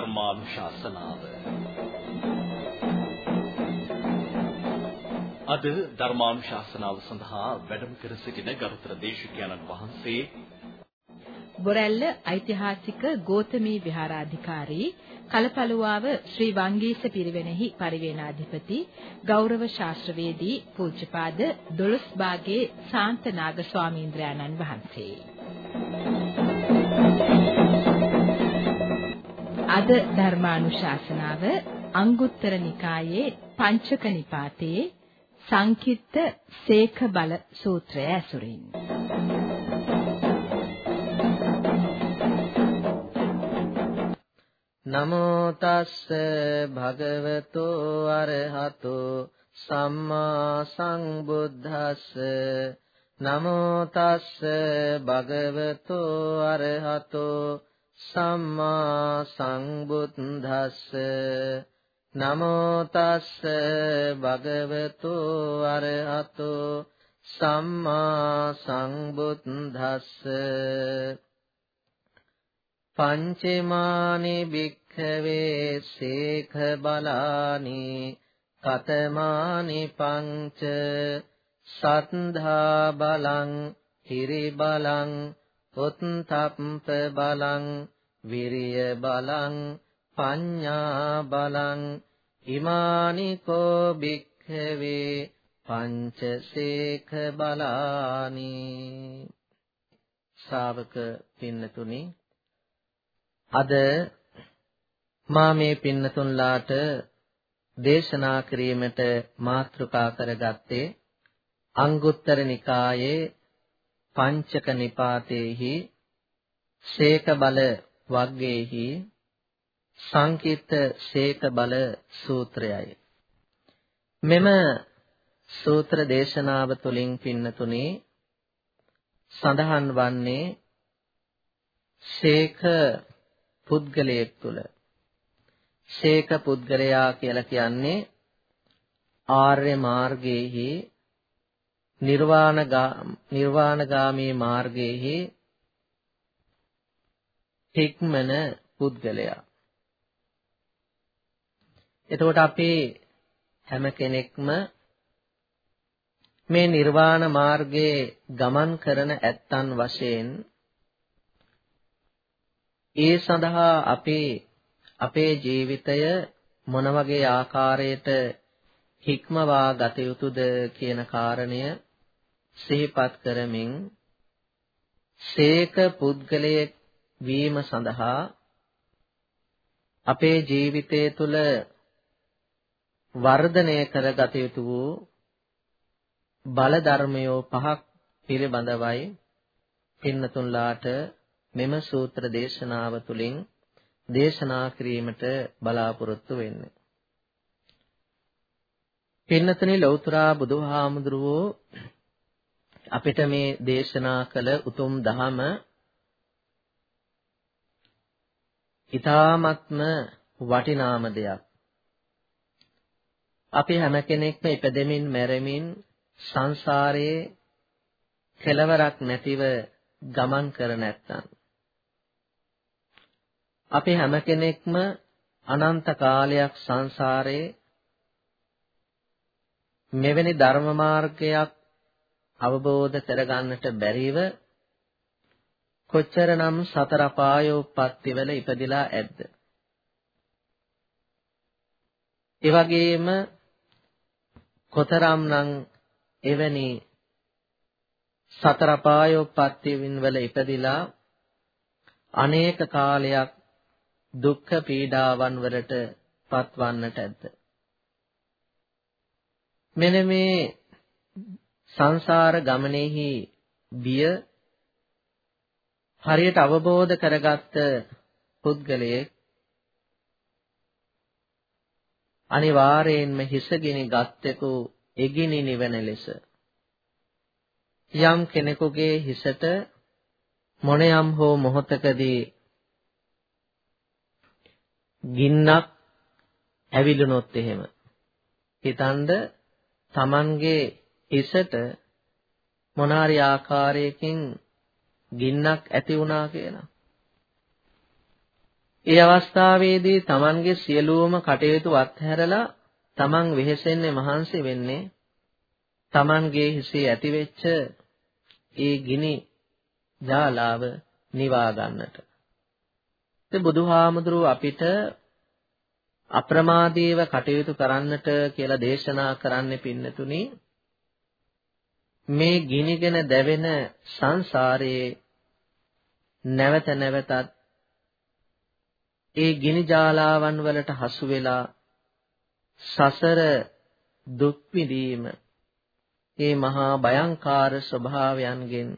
ධර්මානුශාසනාව. අද ධර්මානුශාසනාව සඳහා වැඩම කර සිටින ගරුතර දේශකයන්න් වහන්සේ බොරැල්ල ඓතිහාසික ගෝතමී විහාරාධිකාරී කලපලුවාව ශ්‍රී වංගීස පිරිවෙනෙහි පරිවේනාධිපති ගෞරව ශාස්ත්‍රවේදී පූජ්‍යපාද දොළොස්බාගේ ශාන්තනාග ස්වාමීන්ද්‍රයන්න් වහන්සේ. අද ධර්මානුශාසනාව අංගුත්තර නිකායේ පංචක නිපාතයේ සංකිට්ත සේක බල සූත්‍රය ඇසුරින්. නමෝ තස්ස භගවතෝ අරහතෝ සම්මා සංබුද්දස්ස නමෝ තස්ස භගවතෝ අරහතෝ සම්මා සංබුද්දස්ස නමෝ තස්ස භගවතු අරහතෝ සම්මා සංබුද්දස්ස පංචමානි භික්ඛවේ සේඛ බලානි කතමානි පංච සත්ධා බලං හිරි බලං උත්තප්ප බලං විරිය බලං පඤ්ඤා බලං ඉමානි කෝ භික්ඛවේ පංචසේඛ බලානි. ශ්‍රාවක පින්නතුනි අද මා මේ පින්නතුන්ලාට දේශනා කිරීමට මාතෘකා කරගත්තේ අංගුත්තර නිකායේ පංචක නිපාතේහි ශේක බල වග්ගයේහි සංකීර්ත ශේක බල සූත්‍රයයි. මෙම සූත්‍ර දේශනාව තුළින් පින්නතුනි සඳහන් වන්නේ ශේක පුද්ගලයෙක් තුල ශේක පුද්ගලයා කියලා කියන්නේ ආර්ය මාර්ගයේහි නිර්වාණගාමී මාර්ගයේහි හික්මන පුද්ගලයා. එතකොට අපි හැම කෙනෙක්ම මේ නිර්වාණ මාර්ගයේ ගමන් කරන ඇත්තන් වශයෙන් ඒ සඳහා අපි අපේ ජීවිතය මොන වගේ ආකාරයට හික්මවා ගත යුතුද කියන කාරණය සිහිපත් කරමින් සේක පුද්ගලයෙක් වීම සඳහා අපේ ජීවිතය තුළ වර්ධනය කරගත යුතු වූ බල ධර්මයෝ පහක් පිළිබඳවයි පින්නතුන්ලාට මෙම සූත්‍ර දේශනාව තුළින් දේශනා කිරීමට බලාපොරොත්තු වෙන්නේ. පින්නතනි ලෞතර බුදුහාමුදුරුවෝ අපිට මේ දේශනා කළ උතුම් දහම ඊ타ත්ම වටිනාම දෙයක්. අපි හැම කෙනෙක්ම ඉපදෙමින් මැරෙමින් සංසාරයේ කෙලවරක් නැතිව ගමන් කර නැත්තම් අපි හැම කෙනෙක්ම අනන්ත කාලයක් සංසාරයේ මෙවැනි ධර්ම මාර්ගයක් අවබෝධ කරගන්නට බැරිව කොච්චරනම් සතර පායෝපත්තිවල ඉපදිලා ඇද්ද? ඒ වගේම කොතරම්නම් එවැනි සතර පායෝපත්තිවින් වල ඉපදිලා අනේක කාලයක් දුක්ඛ පීඩාවන් වලට පත්වන්නට ඇද්ද? මෙන්න මේ සංසාර ගමනේහි බිය හරියට අවබෝධ කරගත්ත පුද්ගලයෙක් අනිවාර්යයෙන්ම හිසගිනි ගත්තෙකු එගිනි නිවන ලෙස. යම් කෙනෙකුගේ හිසට මොනියම් හෝ මොහතකදී ගින්නක් ඇවිලුනොත් එහෙම. හිතනද Tamanගේ හිසට මොනාරි ආකාරයකින් ගින්නක් ඇති වුණා කියලා. ඒ අවස්ථාවේදී Tamanගේ සියලුම කටයුතු අත්හැරලා Taman වෙහෙසෙන්නේ මහන්සි වෙන්නේ Tamanගේ හිසේ ඇතිවෙච්ච ඒ ගිනි ජාලාව නිවා ගන්නට. ඉතින් බුදුහාමුදුරුව අපිට අප්‍රමාදීව කටයුතු කරන්නට කියලා දේශනා කරන්නේ පින්නතුනි මේ ගිනිගෙන දැවෙන සංසාරයේ නැවත නැවතත් ඒ ගිනි ජාලාවන් වලට හසු වෙලා සසර දුක් විඳීම ඒ මහා භයංකාර ස්වභාවයන්ගෙන්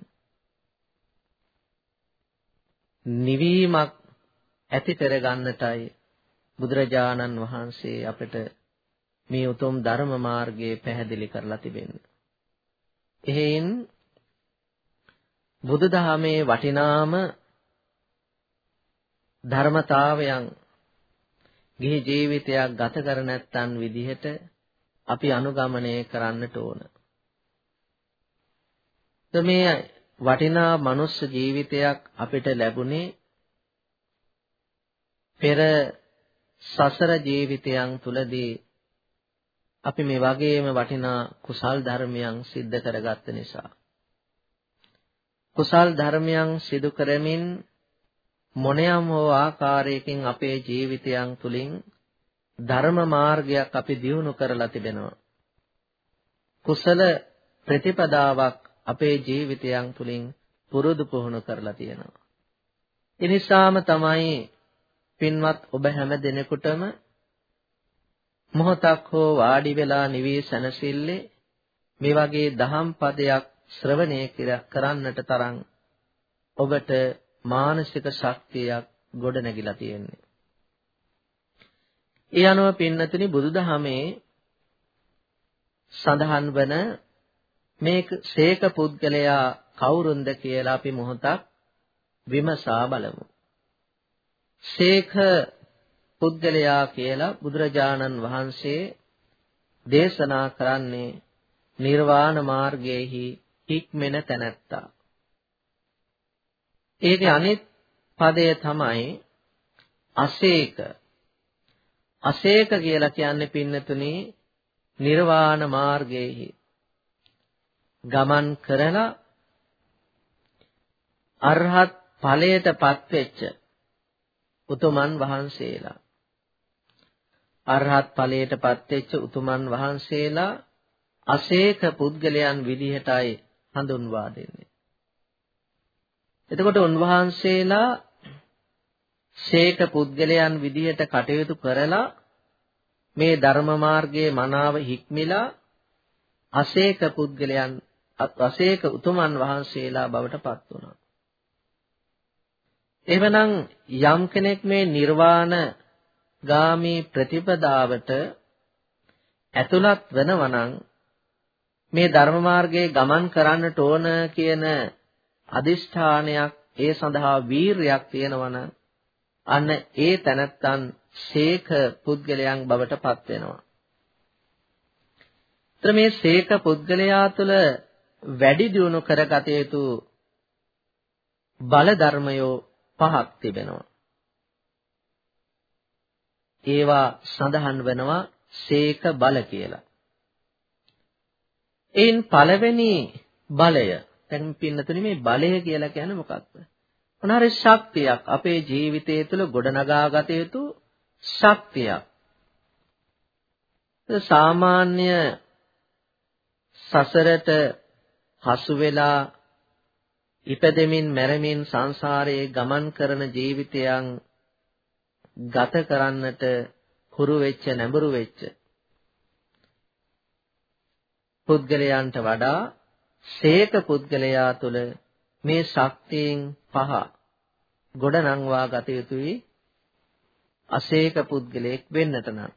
නිවීමක් ඇති කරගන්නටයි බුදුරජාණන් වහන්සේ අපට මේ උතුම් ධර්ම මාර්ගය පැහැදිලි කරලා තිබෙන්නේ. එහෙන් බුදුදහමේ වටිනාම ධර්මතාවයන් ගිහි ජීවිතයක් ගත කර නැත්තන් විදිහට අපි අනුගමනය කරන්නට ඕන. මේ වටිනා මනුස්ස ජීවිතයක් අපිට ලැබුණේ පෙර සසර ජීවිතයන් තුලදී අපි මේ වගේම වටිනා කුසල් ධර්මයන් සිද්ධ කරගත්ත නිසා. කුසල් ධර්මයන් සිදු කරමින් මොනියම් හෝ ආකාරයකින් අපේ ජීවිතයන් තුලින් ධර්ම මාර්ගයක් අපි දියුණු කරලා තිබෙනවා. කුසල ප්‍රතිපදාවක් අපේ ජීවිතයන් තුලින් පුරුදු පුහුණු කරලා තියෙනවා. එනිසාම තමයි පින්වත් ඔබ හැම දිනෙකටම මොහොතක් හෝ වාඩි වෙලා නිවී සැනසille මේ වගේ දහම් පදයක් ශ්‍රවණය කරන්නට තරම් ඔබට මානසික ශක්තියක් ගොඩ නැගිලා තියෙන්නේ. ඒ අනුව පින්නතුනි බුදුදහමේ සඳහන් වන මේ ශේක පුද්ගලයා කවුරුන්ද කියලා අපි මොහොතක් විමසා බලමු. ශේඛ පුද්ගලයා කියලා බුදුරජාණන් වහන්සේ දේශනා කරන්නේ නිර්වාණ මාර්ගයේහි හික්මෙන තැනැත්තා. ඒකේ අනිත් පදය තමයි අසේක. අසේක කියලා කියන්නේ පින්නතුනේ නිර්වාණ මාර්ගයේහි ගමන් කරලා අරහත් ඵලයටපත් වෙච්ච උතුමන් වහන්සේලා අරහත් ඵලයටපත් වෙච්ච උතුමන් වහන්සේලා අසේක පුද්ගලයන් විදිහටයි හඳුන්වා දෙන්නේ. එතකොට උන්වහන්සේලා ශේක පුද්ගලයන් විදිහට කටයුතු කරලා මේ ධර්ම මාර්ගයේ මනාව හික්මිලා අසේක පුද්ගලයන් අසේක උතුමන් වහන්සේලා බවට පත් වුණා. එවනම් යම් කෙනෙක් මේ නිර්වාණ ගාමී ප්‍රතිපදාවට ඇතුළත් වෙනවා නම් මේ ධර්ම මාර්ගයේ ගමන් කරන්නට ඕන කියන අදිෂ්ඨානයක් ඒ සඳහා වීරයක් තියෙනවා නම් අන්න ඒ තැනත්තන් ශේඛ පුද්ගලයන් බවට පත් වෙනවා. ତර මේ ශේඛ පුද්ගලයා තුළ වැඩි දියුණු කරගත යුතු බල ධර්මයෝ පහක් තිබෙනවා. ඒවා සඳහන් වෙනවා සේක බල කියලා. එයින් පළවෙනි බලය දැන් පින්නතුනි මේ බලය කියලා කියන්නේ මොකක්ද? මොනවාරි ශක්තියක් අපේ ජීවිතය තුළ ගොඩනගා ගත යුතු ශක්තියක්. සාමාන්‍ය සසරට හසු වෙලා ඉපදෙමින් මැරෙමින් සංසාරයේ ගමන් කරන ජීවිතයන් ගත කරන්නට හුරු වෙච්ච නැඹුරු වෙච්ච පුද්ගලයන්ට වඩා ශේක පුද්ගලයා තුළ මේ ශක්තියින් පහ ගොඩනංවා ගත යුතුයි අශේක පුද්ගලයෙක් වෙන්නට නම්.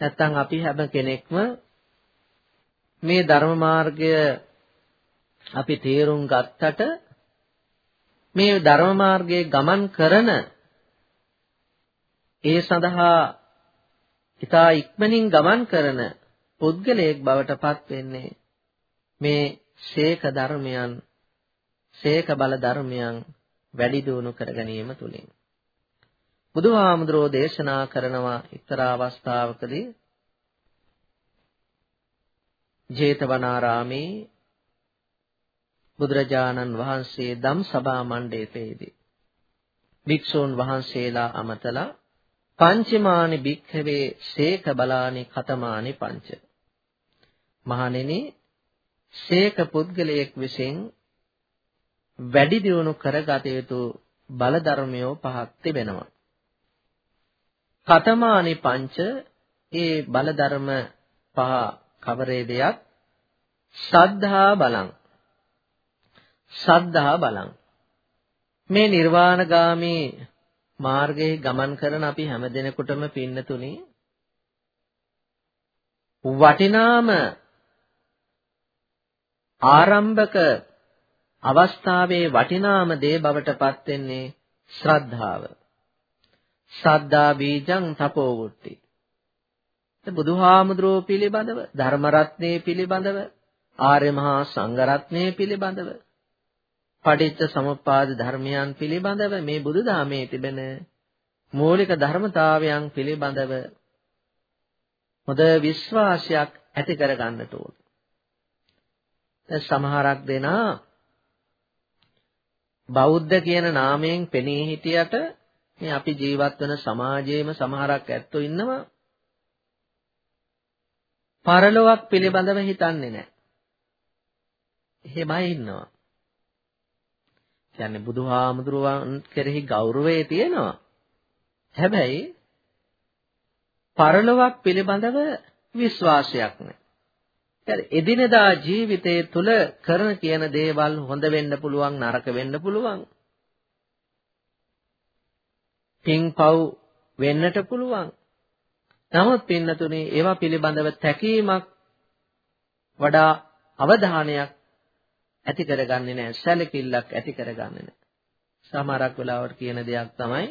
නැත්තම් අපි හැම කෙනෙක්ම මේ ධර්ම මාර්ගය අපි තේරුම් ගත්තට මේ ධර්ම මාර්ගයේ ගමන් කරන ඒ සඳහා ඊතා ඉක්මනින් ගමන් කරන පුද්ගලයෙක් බවට පත් වෙන්නේ මේ ශේක ධර්මයන් ශේක බල ධර්මයන් වැඩි දියුණු කර ගැනීම තුලින් බුදුහාමුදුරෝ දේශනා කරනවා එක්තරා අවස්ථාවකදී ජේතවනාරාමේ බුදුරජාණන් වහන්සේ ධම් සභා මණ්ඩපයේදී භික්ෂූන් වහන්සේලා අමතලා පංචමානි භික්ඛවේ සේක බලානි කතමානි පංච. මහණෙනි සේක පුද්ගලයෙක් විසින් වැඩි දියුණු කරගත යුතු බල ධර්මයෝ පහක් තිබෙනවා. කතමානි පංච ඒ බල ධර්ම පහ කවරේදයක් සද්ධා බලං. සද්ධා බලං. මේ නිර්වාණගාමී මාර්ගයේ ගමන් කරන අපි හැම දිනෙකටම පින්නතුනි වටිනාම ආරම්භක අවස්ථාවේ වටිනාම දේ බවට පත් වෙන්නේ ශ්‍රද්ධාව. සද්දා බීජං තපෝ වුට්ටි. බුදුහාමුදුරුවෝ පිළිබඳව ධර්ම රත්නයේ පිළිබඳව ආර්ය මහා සංඝ රත්නයේ පිළිබඳව පටිච්ච සමුප්පාද ධර්මයන් පිළිබඳව මේ බුදුදහමේ තිබෙන මූලික ධර්මතාවයන් පිළිබඳව හොඳ විශ්වාසයක් ඇති කර ගන්නට ඕන. දැන් සමහරක් දෙනා බෞද්ධ කියන නාමයෙන් පෙනී හිටියට මේ අපි ජීවත් වෙන සමාජයේම සමහරක් ඇත්තෝ ඉන්නවා පරලොවක් පිළිබඳව හිතන්නේ නැහැ. එහෙමයි ඉන්නවා. කියන්නේ බුදුහාමුදුරුවන් කෙරෙහි ගෞරවය තියෙනවා. හැබැයි පරලොවක් පිළිබඳව විශ්වාසයක් නැහැ. එදිනෙදා ජීවිතයේ තුල කරන කියන දේවල් හොඳ වෙන්න පුළුවන් නරක වෙන්න පුළුවන්. පින්පව් වෙන්නට පුළුවන්. නමුත් පින්නතුනේ ඒවා පිළිබඳව තැකීමක් වඩා අවධානයක් ඇති කරගන්නේ නැහැ. සැලකිල්ලක් ඇති කරගන්නේ නැහැ. සමහරක් වෙලාවට කියන දෙයක් තමයි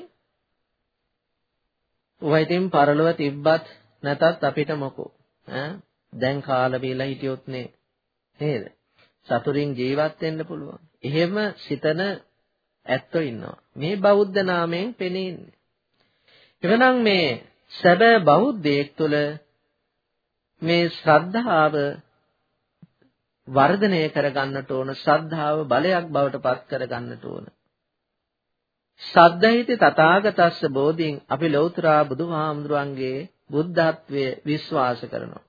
උවයිතින් පරලොව තිබ්බත් නැතත් අපිට මොකෝ? ඈ? දැන් කාලා බීලා හිටියොත් නේ. නේද? සතුරින් ජීවත් වෙන්න පුළුවන්. එහෙම සිතන ඇත්තෝ ඉන්නවා. මේ බෞද්ධ නාමයෙන් පෙනී ඉන්නේ එවනම් මේ සැබෑ බෞද්ධයෙක් තුළ මේ ශ්‍රද්ධාව වර්ධනය කරගන්නට ඕන ශ්‍රද්ධාව බලයක් බවට පත් කරගන්නට ඕන. සද්ධහිත තථාගතස්ස බෝධින් අපි ලෞතර බුදුහාමුදුරන්ගේ බුද්ධත්වයේ විශ්වාස කරනවා.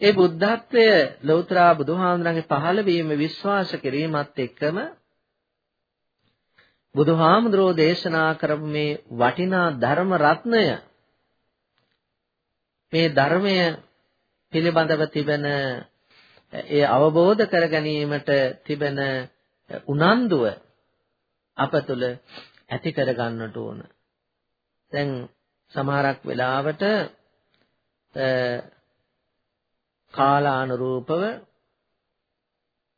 ඒ බුද්ධත්වය ලෞතර බුදුහාමුදුරන්ගේ පහළ වීම විශ්වාස කිරීමත් එක්කම බුදුහාමුදුරෝ දේශනා කරපු මේ වටිනා ධර්ම රත්නය මේ ධර්මය පිළිබඳව තිබෙන ඒ අවබෝධ කර ගැනීමට තිබෙන උනන්දුව අප තුළ ඇති කර ගන්නට ඕන. දැන් සමහරක් වෙලාවට කාලානුරූපව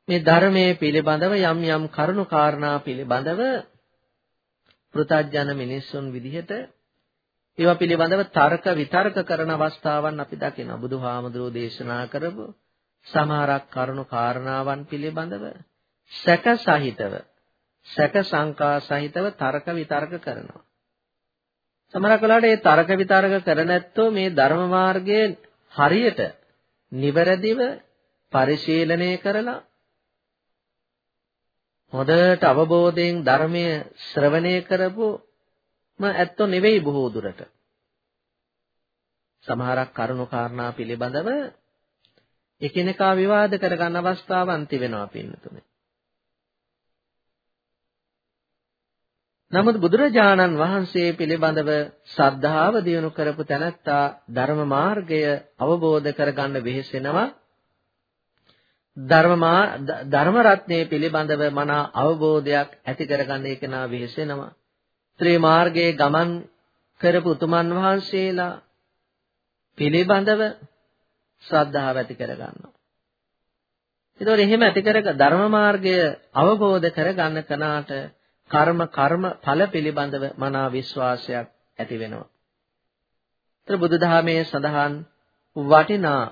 මේ ධර්මයේ පිළිබඳව යම් යම් කරුණු කාරණා පිළිබඳව පෘථජන මිනිස්සුන් විදිහට ඒවා පිළිබඳව තර්ක විතර්ක කරන අවස්ථාවන් අපි දකිනවා. බුදුහාමුදුරෝ දේශනා කරපු සමහරක් කරුණු කාරණාවන් පිළිබඳව සැක සහිතව සැක සංකා සහිතව තර්ක විතර්ක කරනවා. සමහරක් වෙලාවට මේ තර්ක විතර්ක කර නැත්තෝ මේ ධර්ම මාර්ගයේ හරියට නිවැරදිව පරිශීලනය කරලා හොඳට අවබෝධයෙන් ධර්මය ශ්‍රවණය කරපුම ඇත්තෝ නෙවෙයි බොහෝ දුරට. සමහරක් කරුණු කාරණා පිළිබඳව එකිනෙකා විවාද කරගන්න අවස්ථාවන් තිබෙනවා පින්නතුනේ. නමුත් බුදුරජාණන් වහන්සේ පිළිබඳව ශ්‍රද්ධාව දියුණු කරපු තැනැත්තා ධර්ම මාර්ගය අවබෝධ කරගන්න වෙහෙසෙනවා ධර්මමා ධර්ම රත්නයේ පිළිබඳව මනා අවබෝධයක් ඇති කරගන්න එක නා වෙහෙසෙනවා. ත්‍රි මාර්ගයේ ගමන් කරපු උතුමන් වහන්සේලා පිළිබඳව ශ්‍රද්ධාව ඇති කරගන්නවා. ඒතකොට එහෙම ඇති කරග ධර්ම මාර්ගය අවබෝධ කරගන්න කනාට කර්ම කර්ම ඵල පිළිබඳව මනා විශ්වාසයක් ඇති වෙනවා. ඒතර බුදුදහමේ සඳහන් වටිනා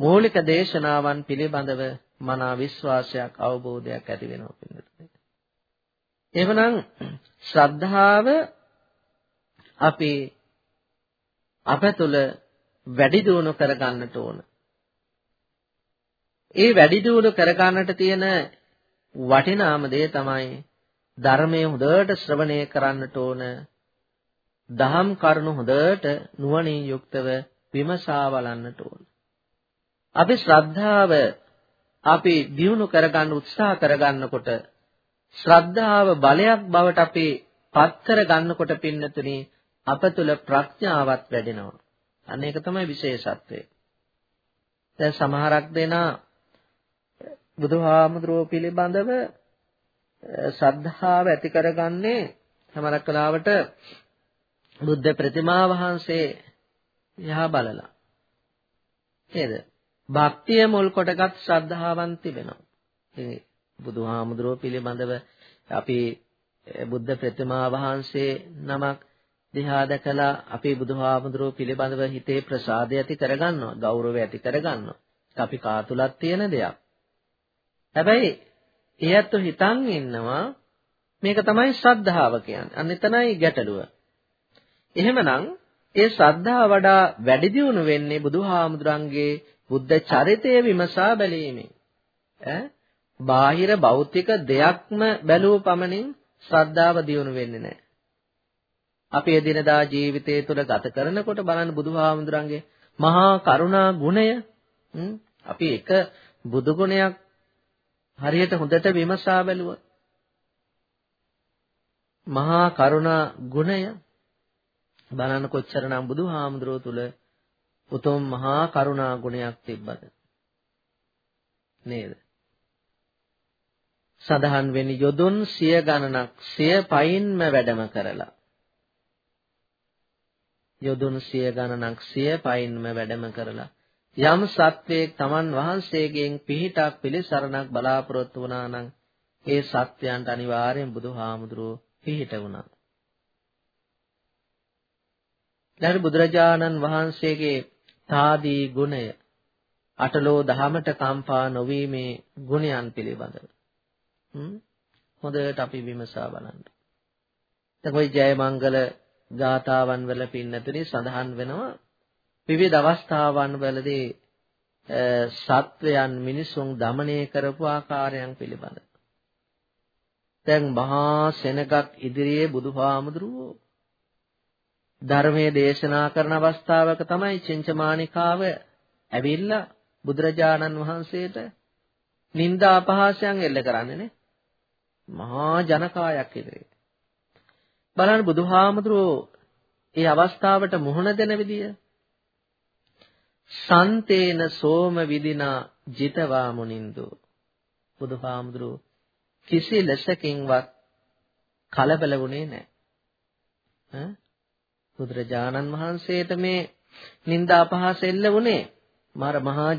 මූලික දේශනාවන් පිළිබඳව මනා විශ්වාසයක් අවබෝධයක් ඇති වෙනවා පිළිතුරේ. එවනම් ශ්‍රද්ධාව අපි අප තුළ වැඩි දියුණු කරගන්නට ඕන. ඒ වැඩි දියුණු කරගන්නට තියෙන වටිනාම දේ තමයි ධර්මයේ හොඳට ශ්‍රවණය කරන්නට ඕන. දහම් කරුණු හොඳට නුවණින් යුක්තව විමසා බලන්නට ඕන. අපි ශ්‍රද්ධාව අපි දියුණු කරගන්න උත්සාහ කරගන්නකොට ශ්‍රද්ධාව බලයක් බවට අපි පත් කර ගන්නකොට පින්නතුනි අප තුළ ප්‍රඥාවත් වැඩෙනවා. අන්න ඒක තමයි විශේෂත්වය. දැන් සමහරක් දෙනා බුදුහාමුදුරුව පිළිබඳව ශ්‍රද්ධාව ඇති කරගන්නේ සමහරක් කලාවට බුද්ධ ප්‍රතිමා වහන්සේ යහා බලලා. නේද? භක්තිය මුල් කොටගත් ශ්‍රද්ධාවන් තිබෙනවා. ඉතින් බුදුහාමුදුරුව පිළිබඳව අපි බුද්ධ ප්‍රතිමා වහන්සේ නමක් දිහා දැකලා අපේ බුදුහාමුදුරුව පිළිබඳව හිතේ ප්‍රසාදය ඇති කරගන්නවා, ගෞරවය ඇති කරගන්නවා. අපි කාතුලක් තියෙන දෙයක්. හැබැයි එයත් හිතන් ඉන්නවා මේක තමයි ශ්‍රද්ධාව කියන්නේ. අන්න එතනයි ගැටලුව. එහෙමනම් ඒ ශ්‍රද්ධාව වඩා වැඩි දියුණු වෙන්නේ බුදුහාමුදුරන්ගේ බුද්ධ චරිතය විමසා බැලීමෙන්. ඈ බාහිර භෞතික දෙයක්ම බැලුව පමණින් ශ්‍රද්ධාව දියුණු වෙන්නේ නැහැ. අපි එදිනදා ජීවිතය තුළ ගත කරනකොට බලන්න බුදුහාමුදුරන්ගේ මහා කරුණා ගුණය අපි එක බුදු ගුණයක් හරියට හොඳට විමසා බැලුවොත් මහා කරුණා ගුණය බලන්න කොච්චරනම් බුදුහාමුදුරුවෝ තුල උතුම් මහා කරුණා ගුණයක් තිබ්බද? නේද? සඳහන් වෙන යොදුන් සිය ගණනක් සිය පයින්ම වැඩම කරලා. යොදුන් සිය ගණනක් සිය පයින්ම වැඩම කරලා යම් සත්වයක් Taman වහන්සේගෙන් පිහිටක් පිළිසරණක් බලාපොරොත්තු වුණා නම් ඒ සත්වයන්ට අනිවාර්යෙන් බුදුහාමුදුරුවෝ පිහිට වුණා. ඊළඟ බුදුරජාණන් වහන්සේගේ තාදී ගුණය අටලෝ දහමට කම්පා නොවීමේ ගුණයන් පිළිබඳව හොඳට අපි විමසා බලන්න. එතකොට ජයමංගල ගාතාවන් වල පින්නතුනි සඳහන් වෙනවා. විවිධ අවස්ථාවන් වලදී සත්වයන් මිනිසුන් দমনය කරපු ආකාරයන් පිළිබඳ. දැන් මහා සෙනගක් ඉදිරියේ බුදුහාමුදුරුවෝ ධර්මයේ දේශනා කරන අවස්ථාවක තමයි චින්චමානිකාව ඇවිල්ලා බුදුරජාණන් වහන්සේට නිନ୍ଦා අපහාසයන් එල්ල කරන්නේ නේ. මහා ජනකායක් ඉදිරියේ. බලන්න බුදුහාමුදුරුවෝ ඒ අවස්ථාවට මුහුණ දෙන විදිය සන්තේන සෝම විදිනා ජිතවා මුනින්දු බුදුහාමුදුරුවෝ කිසි ලෙසකින්වත් කලබල වුණේ නැහැ. බුදුරජාණන් වහන්සේට මේ නිന്ദා අපහාස එල්ල වුණේ මාර මහා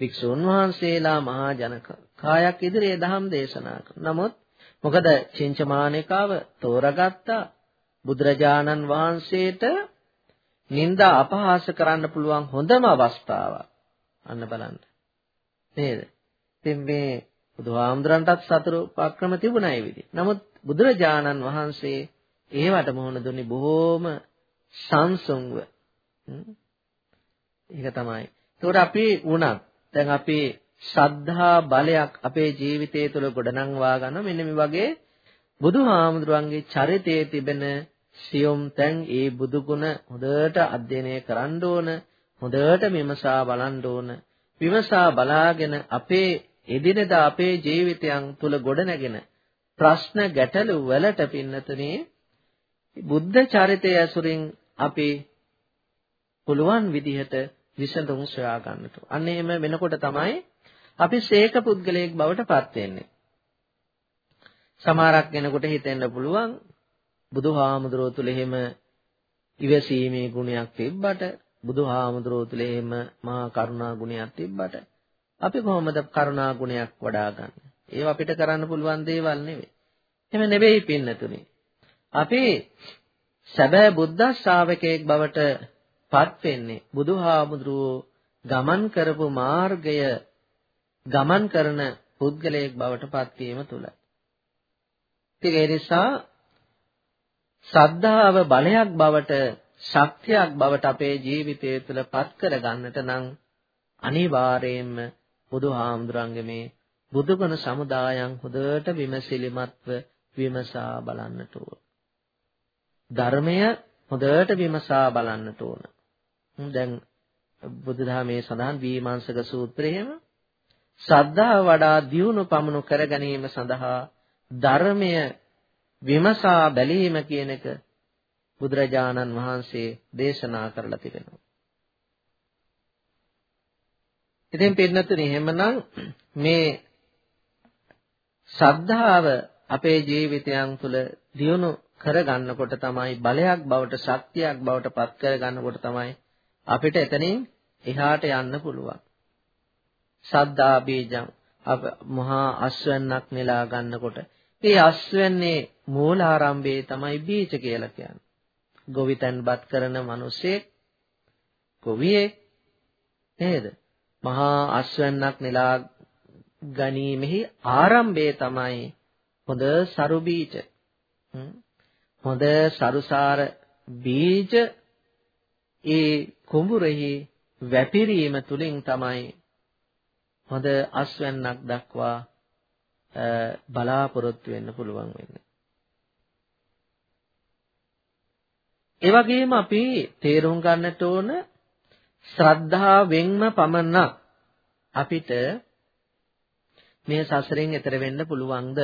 වික්ෂුන් වහන්සේලා මහා ජනක කායක් ඉදිරියේ දහම් දේශනා කළා. නමුත් මොකද චින්චමානිකාව තෝරගත්තා බුදුරජාණන් වහන්සේට නිന്ദා අපහාස කරන්න පුළුවන් හොඳම අවස්ථාව. අන්න බලන්න. නේද? ඉතින් මේ බුදුහාමුදුරන්ටත් සතර උපක්‍රම තිබුණා ඒ විදිහ. නමුත් බුදුරජාණන් වහන්සේ ඒවට මොහොන දුන්නේ බොහෝම සංසුන්ව. ඒක තමයි. ඒකට අපි වුණත් දැන් අපි ශ්‍රද්ධා බලයක් අපේ ජීවිතය තුළ ගොඩනංවා ගන්න මෙන්න මේ වගේ බුදුහාමුදුරන්ගේ චරිතයේ තිබෙන සියුම් තැන් ඒ බුදු ගුණ හොඳට අධ්‍යයනය කරන්න ඕන හොඳට විමසා බලන්න ඕන විමසා බලාගෙන අපේ එදිනෙදා අපේ ජීවිතයන් තුල ගොඩනැගෙන ප්‍රශ්න ගැටලු වලට පින්නතුනේ බුද්ධ චරිතය ඇසුරින් අපි පුළුවන් විදිහට විසඳුම් සොයා ගන්නට. අන්න එහෙම වෙනකොට තමයි අපි ශේක පුද්ගලයෙක් බවට පත් වෙන්නේ. සමහරක් වෙනකොට හිතෙන්න පුළුවන් බුදුහාමුදුරුවෝ තුල එහෙම ඉවසීමේ ගුණයක් තිබ්බට බුදුහාමුදුරුවෝ තුල එහෙම මහා කරුණා ගුණයක් තිබ්බට අපි කොහොමද කරුණා ගුණයක් වඩා ගන්න? ඒව අපිට කරන්න පුළුවන් දේවල් නෙවෙයි. එහෙම නෙවෙයි පින්නතුනේ. අපි සැබෑ බුද්ධ ශ්‍රාවකයෙක් බවට පත් වෙන්නේ බුදුහාමුදුරුවෝ ගමන් කරපු මාර්ගය ගමන් කරන පුද්ගලයෙක් බවට පත් වීම තුලයි. ඒ නිසා සද්ධාව බලයක් බවට ශක්තියක් බවට අපේ ජීවිතය තුළ පත් කර ගන්නට නම් අනිවාර්යයෙන්ම බුදුහාමුදුරන්ගේ මේ බුදුගුණ සමුදායන් හොඳට විමසිලිමත්ව විමසා බලන්නට ඕන. ධර්මය හොඳට විමසා බලන්නට ඕන. දැන් බුදුදහමේ සඳහන් වීමාංශක සූත්‍රයේම ශ්‍රද්ධාව වඩා දියුණු පමුණු කර ගැනීම සඳහා ධර්මය විමසා බැලීම කියන එක බුදුරජාණන් වහන්සේ දේශනා කරලා තිබෙනවා. ඉතින් පින්නතුනි එහෙමනම් මේ ශ්‍රද්ධාව අපේ ජීවිතයන් තුළ දියුණු කරගන්නකොට තමයි බලයක් බවට ශක්තියක් බවට පත් කරගන්නකොට තමයි අපිට එතනින් එහාට යන්න පුළුවන්. සද්දා බීජං අප මහා අස්වැන්නක් නෙලා ගන්නකොට ඒ අස්වැන්නේ මූලාරම්භයේ තමයි බීජ කියලා කියන්නේ. ගොවිතැන්පත් කරන මිනිසෙක් ගොවියෙක් නේද? මහා අස්වැන්නක් නෙලා ගැනීමෙහි ආරම්භය තමයි හොඳ සරු බීජ. හොඳ සරුසාර බීජ ඒ කුඹුරෙහි වැපිරීම තුලින් තමයි හොඳ අස්වැන්නක් දක්වා බලාපොරොත්තු වෙන්න පුළුවන් වෙන්නේ. ඒ වගේම අපි තේරුම් ගන්නට ඕන ශ්‍රද්ධාවෙන්ම පමණක් අපිට මේ සසරෙන් එතර වෙන්න පුළුවන්ද?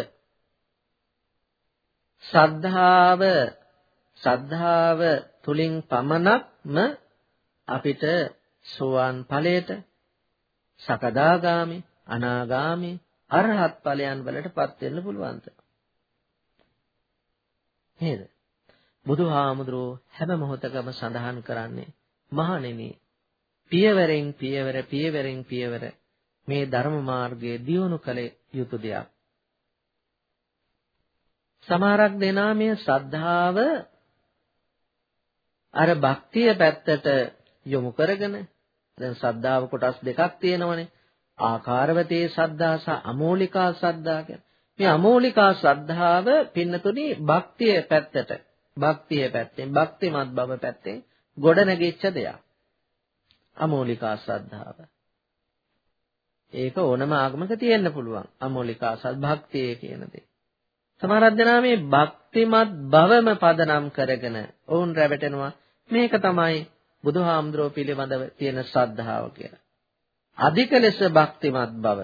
ශ්‍රද්ධාව ශ්‍රද්ධාව තුලින් පමණක්ම අපිට සෝවාන් ඵලයට සකදාගාමි අනාගාමි අරහත් ඵලයන් වලටපත් වෙන්න පුළුවන්ද? නේද? බුදුහාමුදුරුවෝ හැම මොහොතකම සඳහන් කරන්නේ මහණෙනි පියවරෙන් පියවර පියවරෙන් පියවර මේ ධර්ම මාර්ගයේ දියුණු කළ යුතු දෙයක්. සමහරක් දෙනා මේ ශ්‍රද්ධාව අර භක්තිය පැත්තට යොමු කරගෙන දැන් ශ්‍රද්ධාව කොටස් දෙකක් තියෙනවනේ. ආකාරවතේ ශ්‍රද්ධා සහ අමෝලිකා ශ්‍රද්ධා කියන මේ අමෝලිකා ශ්‍රද්ධාව පින්නතුනි භක්තිය පැත්තට. භක්තිය පැත්තෙන් භක්තිමත් බව පැත්තෙන් ගොඩ නැගිච්ච දෙයක්. අමෝලිකා ශ්‍රද්ධාව. ඒක ඕනම ආගමක තියෙන්න පුළුවන්. අමෝලිකා සත්භක්තිය කියන දේ. සමහරක් දෙනා මේ භක්තිමත් බවම පදනම් කරගෙන ඔවුන් රැවටෙනවා. මේක තමයි බුදුහාමුදුරුව පිළිබඳව තියෙන ශ්‍රද්ධාව කියලා. අධික ලෙස භක්තිමත් බව.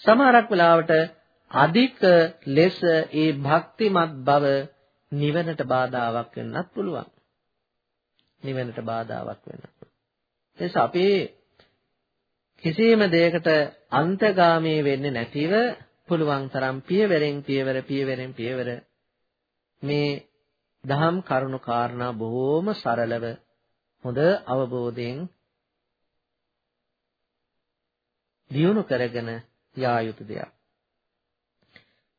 සමහරක් වෙලාවට අධික ලෙස ඒ භක්තිමත් බව නිවනට බාධාවක් වෙන්නත් පුළුවන්. නිවනට බාධාවක් වෙන්න. එනිසා අපි කිසියම් දෙයකට අන්තගාමී වෙන්නේ නැතිව පුළුවන් තරම් පියවරෙන් පියවර පියවරෙන් පියවර මේ දහම් කරුණු කාරණා බොහෝම සරලව හොඳ අවබෝධයෙන් දියුණු කරගෙන යා යුතු දෙයක්.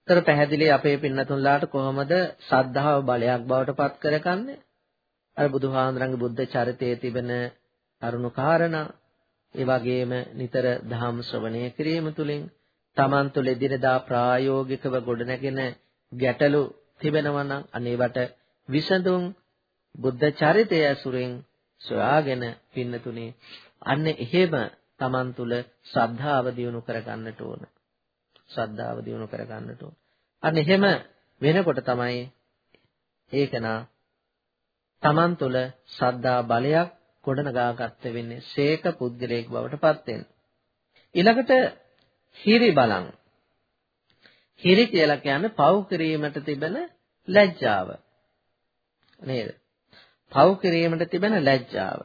ତර පැහැදිලි අපේ පින්නතුන්ලාට කොහොමද සද්ධාව බලයක් බවට පත් කරගන්නේ? අර බුදුහාඳුරන්ගේ බුද්ධ චරිතයේ තිබෙන කරුණු කාරණා ඒ වගේම නිතර ධම් ශ්‍රවණය කිරීම තුළින් Taman තුළ එදිනදා ප්‍රායෝගිකව ගොඩනැගෙන ගැටලු තිබෙනවා නම් අනේවට විසඳුම් බුද්ධ චරිතය ඇසුරෙන් සොයාගෙන පින්නතුනේ අන්න එහෙම Taman තුල ශ්‍රද්ධාව දියුණු කරගන්නට ඕන. ශ්‍රද්ධාව දියුණු කරගන්නට ඕන. අන්න එහෙම වෙනකොට තමයි ඒකනා Taman තුල ශ්‍රද්ධා බලයක් ගොඩනගා ගන්න වෙන්නේ ශේක පුද්ගලයෙක් බවට පත් වෙන. ඊළඟට හිරි බලං. හිරි කියලා කියන්නේ පව් කිරීමට තිබෙන ලැජ්ජාව. නේද? පව් කිරීමට තිබෙන ලැජ්ජාව.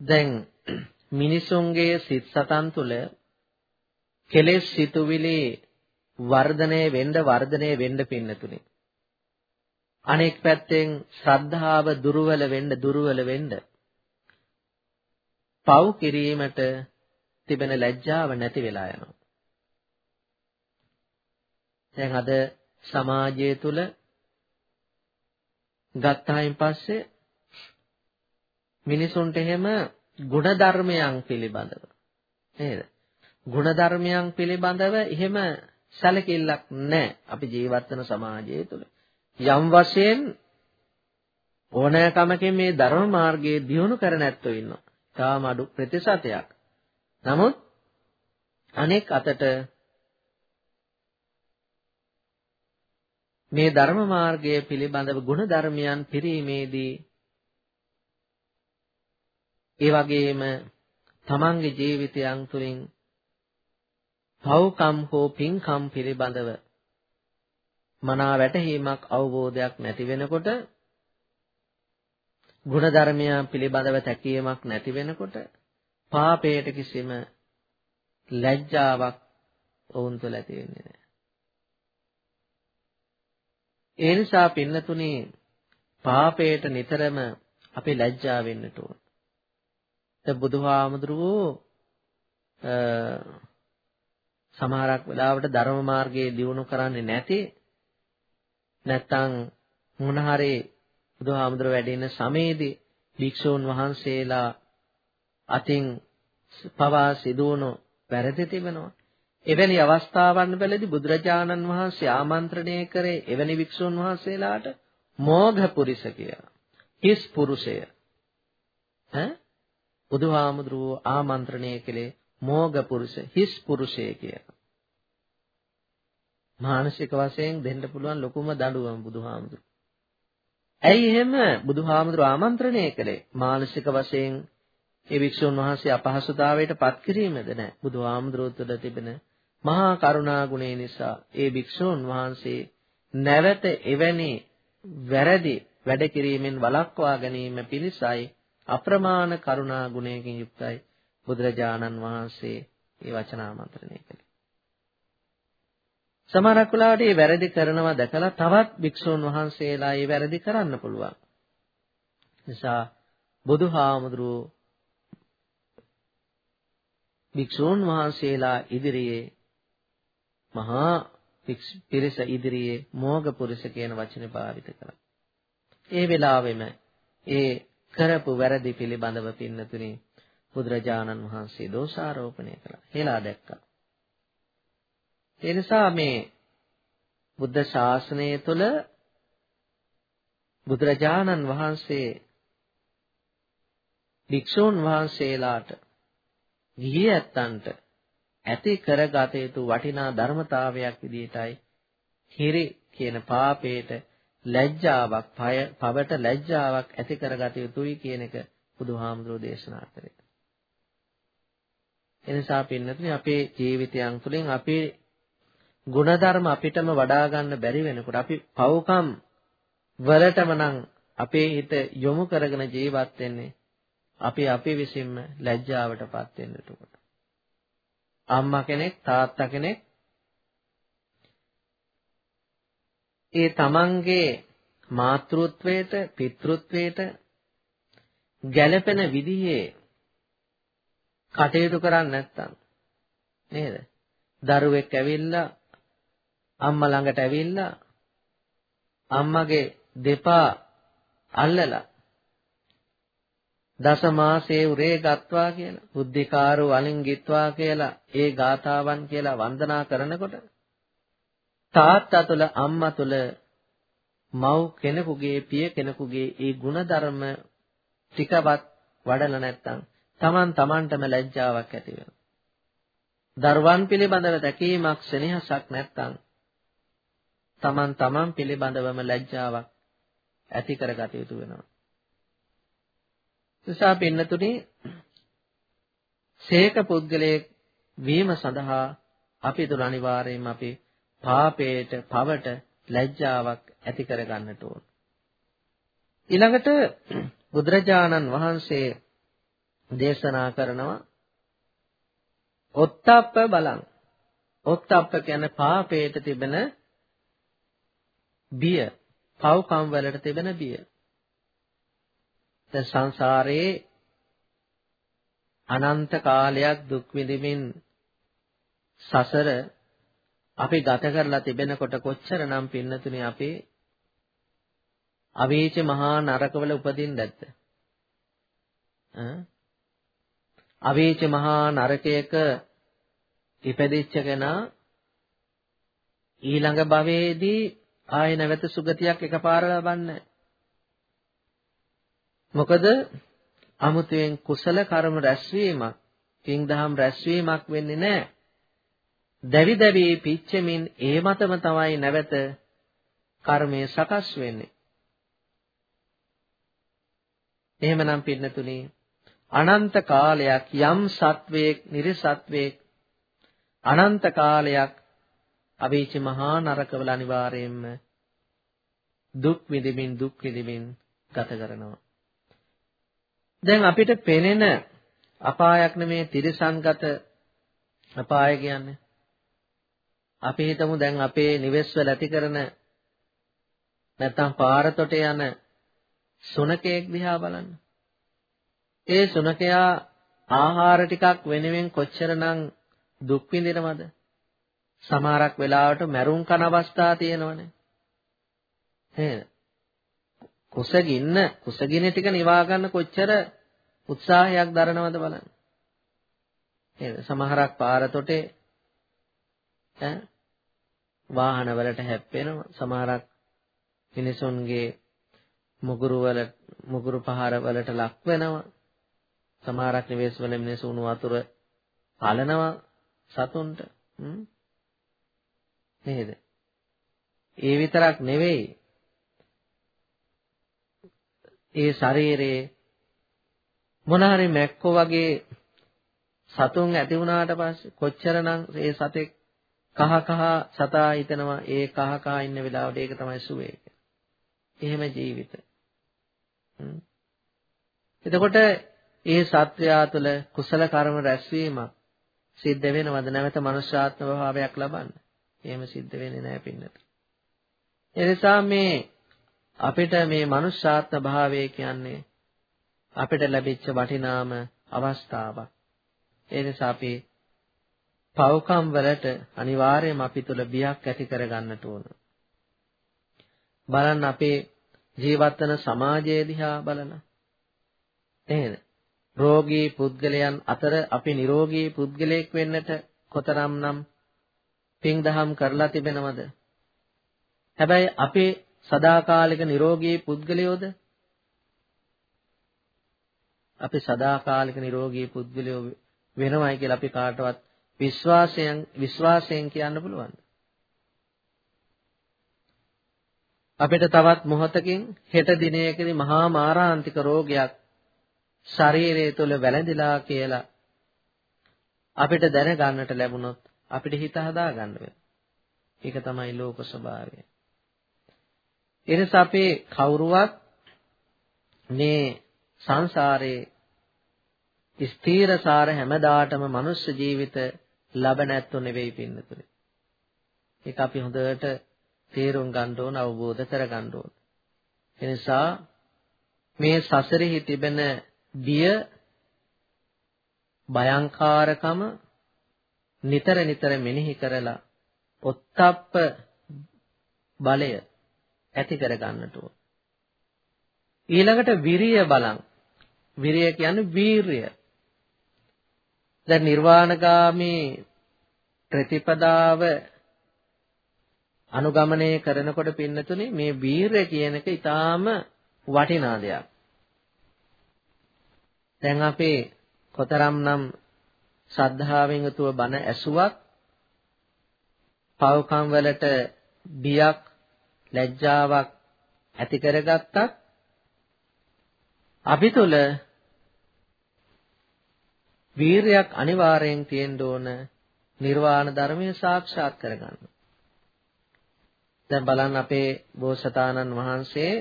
දැන් මිනිසුන්ගේ සිත් සතන් තුළ කෙලෙස් සිතුවිලි වර්ධනය වෙන්න වර්ධනය වෙන්න පින්නතුනේ. අනෙක් පැත්තෙන් ශ්‍රද්ධාව දුර්වල වෙන්න දුර්වල වෙන්න පව් කිරීමට තිබෙන ලැජ්ජාව නැති වෙලා යනවා. දැන් අද සමාජය තුල ගත්තායින් පස්සේ මිනිසුන්ට එහෙම ගුණ ධර්මයන් පිළිබඳව නේද? ಗುಣධර්මයන් පිළිබඳව එහෙම සැලකිල්ලක් නැහැ අපි ජීවත් වෙන සමාජය තුළ. යම් වශයෙන් ඕනෑකමකින් මේ ධර්ම මාර්ගයේ දියුණු කර නැත්තෝ ඉන්නවා. තාම අඩු ප්‍රතිශතයක්. නමුත් අනෙක් අතට මේ ධර්ම මාර්ගය පිළිබඳව ගුණ ධර්මයන් පිරීමේදී ඒ වගේම තමන්ගේ ජීවිතයන් තුළින් පව්කම් හෝ පින්කම් පිළිබඳව මනා වැටහීමක් අවබෝධයක් නැති වෙනකොට ගුණධර්මයන් පිළිබඳව තැකීමක් නැති වෙනකොට පාපයට කිසිම ලැජ්ජාවක් ඔවුන් තුළ ඇති වෙන්නේ නැහැ. ඒ නිසා පින්නතුනේ පාපයට නිතරම අපි ලැජ්ජා වෙන්නට ඕන. දැන් බුදුහාමුදුරුවෝ සමහරක් වෙලාවට ධර්ම මාර්ගයේ දියුණු කරන්නේ නැති නැත්තම් මොන හරි බුදුහාමුදුර වැඩ ඉන්න සමයේදී භික්ෂූන් වහන්සේලා අතින් පවා සිදුවුණු වැරදි තිබෙනවා. එවැනි අවස්ථාවන් වලදී බුදුරජාණන් වහන්සේ ආමන්ත්‍රණය කරේ එවැනි භික්ෂූන් වහන්සේලාට මෝඝ පුරිස කියලා. හිස් පුරුෂය. ඈ බුදුහාමුදුරුවෝ ආමන්ත්‍රණය කළේ මෝග පුරුෂ හිස් පුරුෂය කියලා. මානසික වශයෙන් දෙන්න පුළුවන් ලොකුම දඬුවම බුදුහාමුදුරුවෝ. ඇයි එහෙම බුදුහාමුදුරුවෝ ආමන්ත්‍රණය කළේ? මානසික වශයෙන් ඒ වික්ෂුන් වහන්සේ අපහසුතාවයට පත් කිරීමද නැහැ. බුදුහාමුදුරුවෝ තුළ තිබෙන මහා කරුණා ගුණය නිසා ඒ වික්ෂුන් වහන්සේ නැවත එවැනි වැරදි වැඩ කිරීමෙන් වළක්වා ගැනීම පිණිසයි අප්‍රමාණ කරුණා ගුණයකින් යුක්තයි බුදුරජාණන් වහන්සේ මේ වචනාමන්ත්‍රණය කළේ. සමහරක් වෙලාවට මේ වැරදි කරනවා දැකලා තවත් භික්ෂුන් වහන්සේලා මේ වැරදි කරන්න පුළුවන්. නිසා බුදුහාමුදුරුවෝ භික්ෂුන් වහන්සේලා ඉදිරියේ මහා පිරිස ඉදිරියේ මෝග පුරුෂ කියන වචනේ භාවිත කරා. ඒ වෙලාවෙම ඒ කරපු වැරදි පිළිබඳව පින්නතුනේ බුදුරජාණන් වහන්සේ දෝෂාරෝපණය කළා. හෙලා දැක්කා. ඒ නිසා මේ බුද්ධ ශාසනය තුළ බුදුරජාණන් වහන්සේ භික්ෂූන් වහන්සේලාට ගිහි ඇත්තන්ට ඇති කරගත යුතු වටිනා ධර්මතාවයක් විදිහටයි හිරි කියන පාපේට ලැජ්ජාවක් පවට ලැජ්ජාවක් ඇති කරගත යුතුයි කියන එක බුදුහාමුදුරෝ දේශනා කරේ. එනිසා පින්නතුනි අපේ ජීවිතයන් තුළින් අපේ ಗುಣධර්ම අපිටම වඩා ගන්න බැරි වෙනකොට අපි පව්කම් වලටම නම් අපේ හිත යොමු කරගෙන ජීවත් වෙන්නේ අපි අපි විසින්ම ලැජ්ජාවටපත් වෙන්නට උකට. අම්මා කෙනෙක් තාත්තා කෙනෙක් ඒ තමන්ගේ මාතෘත්වයට පිතෘත්වයට ගැළපෙන විදිහේ කටයුතු කරන්නේ නැත්තම් නේද? දරුවෙක් ඇවිල්ලා අම්මා ළඟට ඇවිල්ලා අම්මගේ දෙපා අල්ලලා දස මාසේ උරේ ගත්වා කියලා බුද්ධිකාරු වලින් ගිත්වා කියලා ඒ ගාතාවන් කියලා වන්දනා කරනකොට තාත්තා තුළ අම්මා තුළ මව් කෙනෙකුගේ පිය කෙනෙකුගේ ඒ ಗುಣධර්ම ටිකවත් වඩලා නැත්තම් Taman Tamanටම ලැජ්ජාවක් ඇති වෙනවා. දරුවන් පිළිබඳව දැකීමක් සෙනෙහසක් නැත්තම් Taman Taman පිළිබඳවම ලැජ්ජාවක් ඇති කරගත යුතු වෙනවා. නිසා පින්නතුනි සේක පුද්ගලයෙක් වීම සඳහා අපි තුල අනිවාර්යයෙන්ම අපි පාපයට, පවට ලැජ්ජාවක් ඇති කරගන්නට ඕන. ඊළඟට බුදුරජාණන් වහන්සේ දේශනා කරනවා ඔත්තප්ප බලං. ඔත්තප්ප කියන්නේ පාපයට තිබෙන බිය, පව්කම් වලට තිබෙන බිය. දැන් සංසාරයේ අනන්ත කාලයක් දුක් විඳින්මින් සසර අපි ගත කරලා තිබෙනකොට කොච්චරනම් පින්නතුනේ අපේ අවීච මහා නරකවල උපදින්න නැද්ද? අවීච මහා නරකයක ඉපදිච්ච කෙනා ඊළඟ භවයේදී ආය නැවත සුගතියක් එකපාර ලබන්නේ මොකද අමුතුවෙන් කුසල කර්ම රැස්වීමක් පින් දහම් රැස්වීමක් වෙන්නේ නැහැ. දැවි දැවි පිච්චෙමින් ඒ මතම තමයි නැවත කර්මය සකස් වෙන්නේ. එහෙමනම් පින්නතුනි අනන්ත කාලයක් යම් සත්වයක් නිර්සත්වයක් අනන්ත කාලයක් අවීච මහා නරකවල අනිවාර්යයෙන්ම දුක් විඳින්මින් දුක් විඳින්මින් ගත කරනවා. දැන් අපිට පෙනෙන අපායක් නෙමේ තිරසංගත අපාය කියන්නේ. අපි හිතමු දැන් අපේ නිවෙස්වල ඇති කරන නැත්තම් පාරතොට යන සුනකයෙක් දිහා බලන්න. ඒ සුනකයා ආහාර ටිකක් වෙනුවෙන් කොච්චරනම් දුක් විඳිනවද? සමහරක් වෙලාවට මැරුම් කන අවස්ථා තියෙනවනේ. නේද? කුසගින්න කුසගින ටික නිවා ගන්න කොච්චර උත්සාහයක් දරනවද බලන්න. නේද? සමහරක් පාරතොටේ ඈ වාහන වලට හැප්පෙනවා. සමහරක් මිනිසුන්ගේ මුගුරු වල මුගුරු පහර වලට ලක් වෙනවා. සමහරක් නිවෙස් වල මිනිස්සු උණු වතුර පලනවා සතුන්ට. නේද? ඒ විතරක් නෙවෙයි. ඒ ශරීරයේ මොන හරි මැක්කෝ වගේ සතුන් ඇති වුණාට පස්සේ කොච්චරනම් ඒ සතෙක් කහ කහ සතා හිතනවා ඒ කහ කහ ඉන්න වෙලාවට ඒක තමයි සුවේ. එහෙම ජීවිත. එතකොට ඒ සත්වයා තුළ කුසල කර්ම රැස්වීමක් සිද්ධ වෙනවද නැවත මනුෂ්‍යාත්ම භාවයක් ලබන්න? එහෙම සිද්ධ වෙන්නේ නැහැ පින්නත. ඒ නිසා මේ අපිට මේ මනුෂ්‍යාත්ම භාවය කියන්නේ අපිට ලැබිච්ච වටිනාම අවස්ථාවක්. ඒ නිසා අපි පව්කම් වලට අනිවාර්යයෙන්ම අපි තුල බියක් ඇති කරගන්නට ඕන. බලන්න අපේ ජීවත් වෙන සමාජය දිහා බලලා. නේද? රෝගී පුද්ගලයන් අතර අපි නිරෝගී පුද්ගලයෙක් වෙන්නට කොතරම්නම් පින් දහම් කරලා තිබෙනවද? හැබැයි අපේ සදාකාලික නිරෝගී පුද්ගලයෝද අපි සදාකාලික නිරෝගී පුද්ගලයෝ වෙනවයි කියලා අපි කාටවත් විශ්වාසයෙන් විශ්වාසයෙන් කියන්න පුළුවන්. අපිට තවත් මොහොතකින් හෙට දිනයකදී මහා මාරාන්තික රෝගයක් ශරීරය තුළ වැළඳිලා කියලා අපිට දැනගන්නට ලැබුණොත් අපිට හිත හදා ගන්න වෙනවා. ඒක තමයි ලෝක ස්වභාවය. එනිසා අපි කවුරුවත් මේ සංසාරේ ස්ථීරසාර හැමදාටම මනුෂ්‍ය ජීවිත ලබ නැත්තු නෙවෙයි පින්නතුනේ. ඒක අපි හොඳට තේරුම් ගන්න ඕන අවබෝධ කර ගන්න ඕන. එනිසා මේ සසරෙහි තිබෙන බිය භයංකාරකම නිතර නිතර මෙනෙහි කරලා ඔත්තප්ප බලය ඇති කර ගන්නට ඕන. ඊළඟට විරිය බලං. විරිය කියන්නේ වීරිය. දැන් නිර්වාණගාමී ප්‍රතිපදාව අනුගමනය කරනකොට පින්නතුනේ මේ වීරය කියන එක ඊටාම වටිනා දෙයක්. දැන් අපේ කොතරම්නම් ශ්‍රද්ධාවෙන් යුතුව බණ ඇසුවත් පවකම් වලට බියක් ලැජ්ජාවක් ඇති කරගත්තත් අපි තුල වීරයක් අනිවාර්යෙන් තියෙන්න ඕන නිර්වාණ ධර්මය සාක්ෂාත් කරගන්න. දැන් බලන්න අපේ බෝසතාණන් වහන්සේ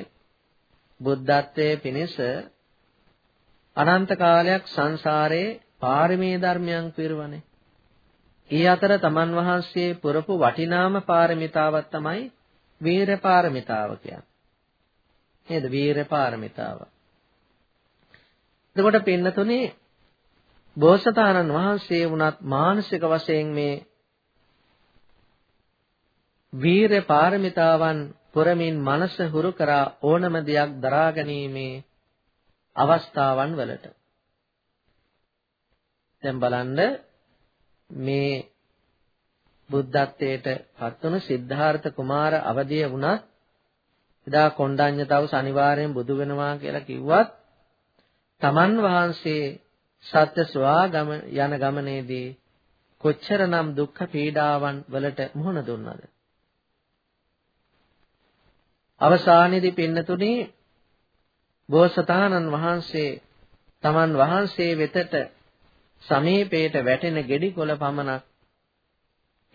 බුද්ධත්වයේ පිණිස අනන්ත කාලයක් සංසාරේ පාරමී ධර්මයන් පිරුවනේ. ඒ අතර තමන් වහන්සේ පුරපු වටිනාම පාරමිතාවක් තමයි වීර පාරමිතාව කියන්නේ. නේද? වීර පාරමිතාව. එතකොට පින්නතුනේ බෝසතාණන් වහන්සේ වුණත් මානසික වශයෙන් මේ වීර පාරමිතාවන් පුරමින් මනස හුරු කරා ඕනම දෙයක් දරා ගැනීමේ අවස්ථාවන් වලට. දැන් බලන්න මේ බුද්ධත්වයට පත් වුණු සිද්ධාර්ථ කුමාර අවදිය වුණත් එදා කොණ්ඩඤ්ඤ තවුස අනිවාර්යෙන් බුදු වෙනවා කියලා කිව්වත් තමන් වහන්සේ සත්‍ය සොයා ගම යන ගමනේදී කොච්චරනම් දුක්ඛ පීඩාවන් වලට මුහුණ දුන්නද? අවසානයේදී පින්නතුණි බෝසතාණන් වහන්සේ තමන් වහන්සේ වෙතට සමීපයට වැටෙන ගෙඩි කොළ පමණක්